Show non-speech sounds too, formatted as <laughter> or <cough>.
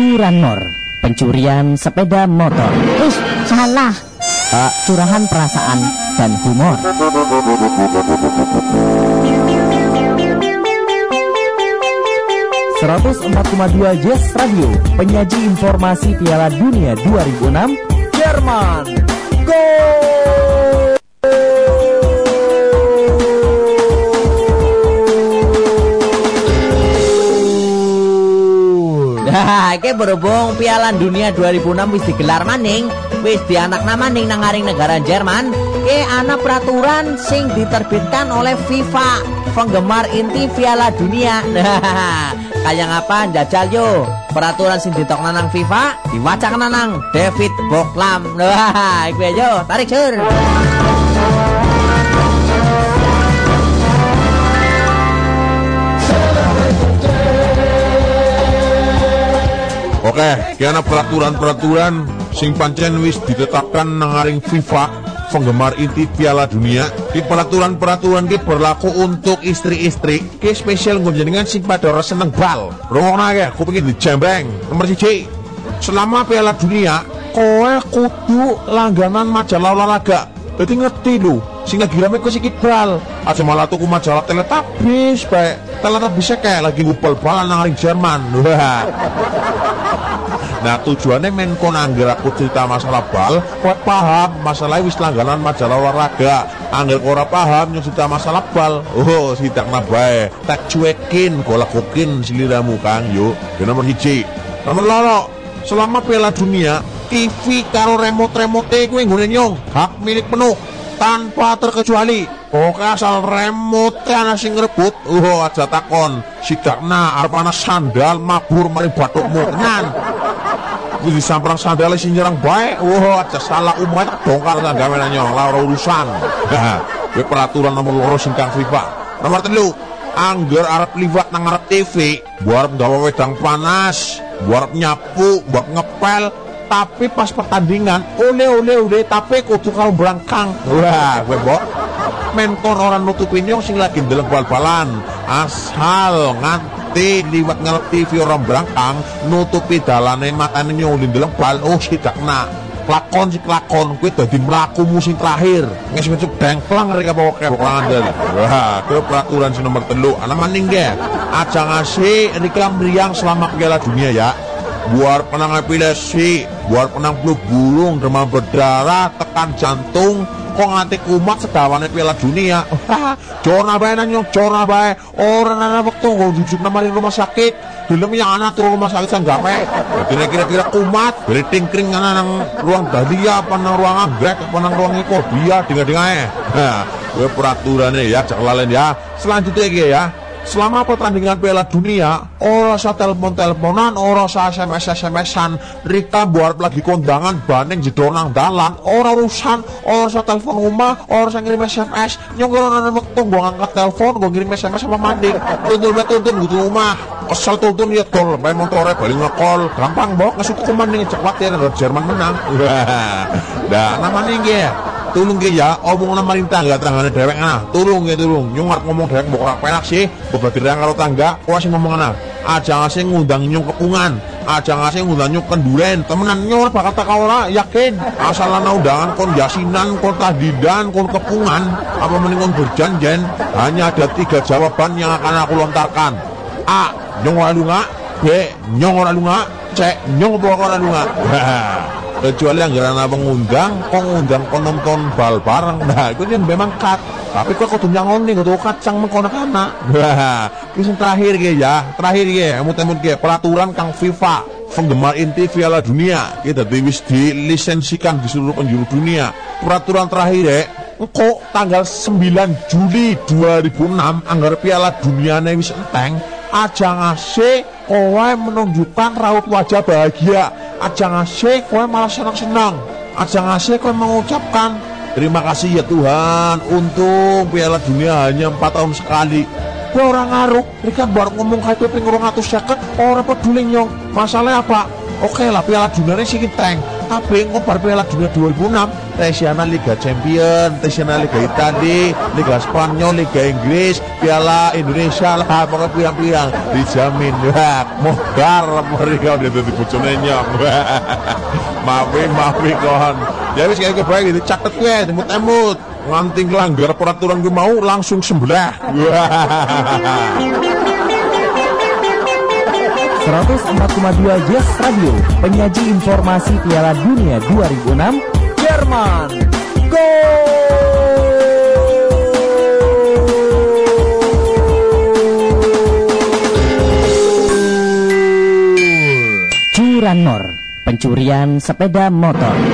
curanmor, pencurian sepeda motor, Wis, salah. eh, curahan perasaan dan humor. ...104,2 Jazz Radio... ...penyaji informasi Piala Dunia 2006... ...Jerman... Nah, iki berhubung Piala Dunia 2006 wis digelar maning, wis dianakna maning nang ngaring negara Jerman, ke ana peraturan sing diterbitkan oleh FIFA, penggemar inti Piala Dunia. <laughs> Kayak ngapa jajal yo? Peraturan sing ditokna nang FIFA diwacana nang David Boklam. Nah, <laughs> iku ya, yo, tarik sur. Oke, kena peraturan-peraturan sing pancen wis ditetapkan nangaring FIFA penggemar inti Piala Dunia. Di peraturan-peraturan ki berlaku untuk istri-istri. Ki spesial ngonjenengan sing pada ora seneng bal. Rungokna ya, aku pengen dijembreng. Nomor siji, selama Piala Dunia, kowe kudu langganan majalah olahraga. Jadi ngerti lu, sing lagi rame sikit bal. Aja malah tuku majalah teletabis bae. Teletabisnya kayak lagi ngupel balan nangaring Jerman. Wah. Nah tujuannya Menko Angger aku cerita masalah bal Kowe paham? Masalah wis langganan majalah olahraga. Angger ora paham yang cerita masalah bal. Oh sidak nabae Tak cuekin Kau lakukin siliramu kang yuk Yang nomor hiji Nomor loro. Selama Piala Dunia. TV karo remote-remote gue nggone nyong. Hak milik penuh tanpa terkecuali. Oke asal remote ana sing ngerebut Oh aja takon. Sidakna arep ana sandal mabur mari batukmu Kenan Wis disamprang sandal sing nyerang bae. Wah, salah umat dongkar gawe nyong lara urusan. Kuwi peraturan nomor loro sing kang FIFA. Nomor telu, angger arep liwat nang ngarep TV, buat gawe wedang panas, buat nyapu, buat ngepel, tapi pas pertandingan ole ole ole tapi kudu karo belangkang. Wah, gue bok. Mentor orang nutupin nyong sing lagi ndeleng bal-balan. Asal nganti liwat ngarep TV orang belangkang nutupi dalane matane nyong ndeleng bal oh sidak kena. Lakon si lakon kuwi dadi mlaku musim terakhir. Nges ngesuk dengklang rek apa kok ngandel. Wah, kuwi peraturan sing nomor telu. Ana maning ge. Aja ngasih reklam meriang selama Piala Dunia ya. Buat penang epilepsi, buat penang flu burung, demam berdarah, tekan jantung, kok nganti kumat sedawane Piala Dunia. Jorna bae nang nyong jorna bae. Ora ana wektu nggo rujuk nang maring rumah sakit. Film yang anak turun rumah sakit sang. Jadi kira-kira kumat, beli tingkring ana nang ruang dahlia apa nang ruang anggrek apa nang ruang ekobia dengar-dengar Nah, gue peraturannya ya, lalen ya. Selanjutnya ya. Selama pertandingan Piala Dunia, ora usah telepon-teleponan, ora usah SMS-SMS-an, Rika buat lagi kondangan banding jedor nang dalan, ora urusan, ora usah telepon rumah, ora usah ngirim SMS, nyong wektu gua ngangkat telepon, gua ngirim SMS sama manding, tuntun bae tuntun gitu rumah, kesel tuntun ya tol, main motornya balik ngekol, gampang bok, ngasuk ke manding cepat ya, Jerman menang. Dah <laughs> namanya ya tulung ke ya omong nama tangga tanggane dewek ana. Tulung ya tulung. Nyung ngomong dewek mbok ora penak sih. Dirang karo tangga kuwi sing ngomong ana. Aja ngasih ngundang nyung kepungan. Aja ngasih ngundang nyung kenduren. Temenan nyung ora bakal tak ora yakin? Asal ana undangan kon yasinan kon tahdidan kon kepungan. Apa mending kon berjanjian hanya ada tiga jawaban yang akan aku lontarkan. A nyung ora lunga. B nyong ora lunga. C nyong apa ora lunga <laughs> kecuali yang gerana mengundang kok ngundang kok nonton bal bareng? Nah itu yang memang cut tapi kok kudu nyangon nih kudu kacang mengkonak anak. Nah yang terakhir gitu ya terakhir ya emut-emut gitu peraturan kang FIFA penggemar inti Piala Dunia. Kita wis dilisensikan di seluruh penjuru dunia. Peraturan terakhir ya engko tanggal 9 Juli 2006 anggar Piala Dunia wis enteng aja ngasih kowe menunjukkan raut wajah bahagia aja ngasih kowe malah senang-senang aja ngasih kowe mengucapkan terima kasih ya Tuhan untung Piala Dunia hanya 4 tahun sekali. Kowe orang ngaruh mereka baru ngomong kayak ping rong atus orang peduli nyong. Masalahnya apa? Oke lah Piala Dunia ini sih tank tapi ngobar Piala Dunia 2006 Tesiana Liga Champion, Tesiana Liga Italia, Liga Spanyol, Liga Inggris, Piala Indonesia lah, pokoknya piang-piang dijamin. Wah, mohar mereka udah jadi bojone nyok. <laughs> Mawi mawi kon. Ya wis kayak bae dicatet kowe, emut-emut. Nganti nglanggar peraturan gue mau langsung sembelah. <laughs> <laughs> 104,2 Jazz Radio, penyaji informasi Piala Dunia 2006, Jerman. Go! Curanmor, pencurian sepeda motor.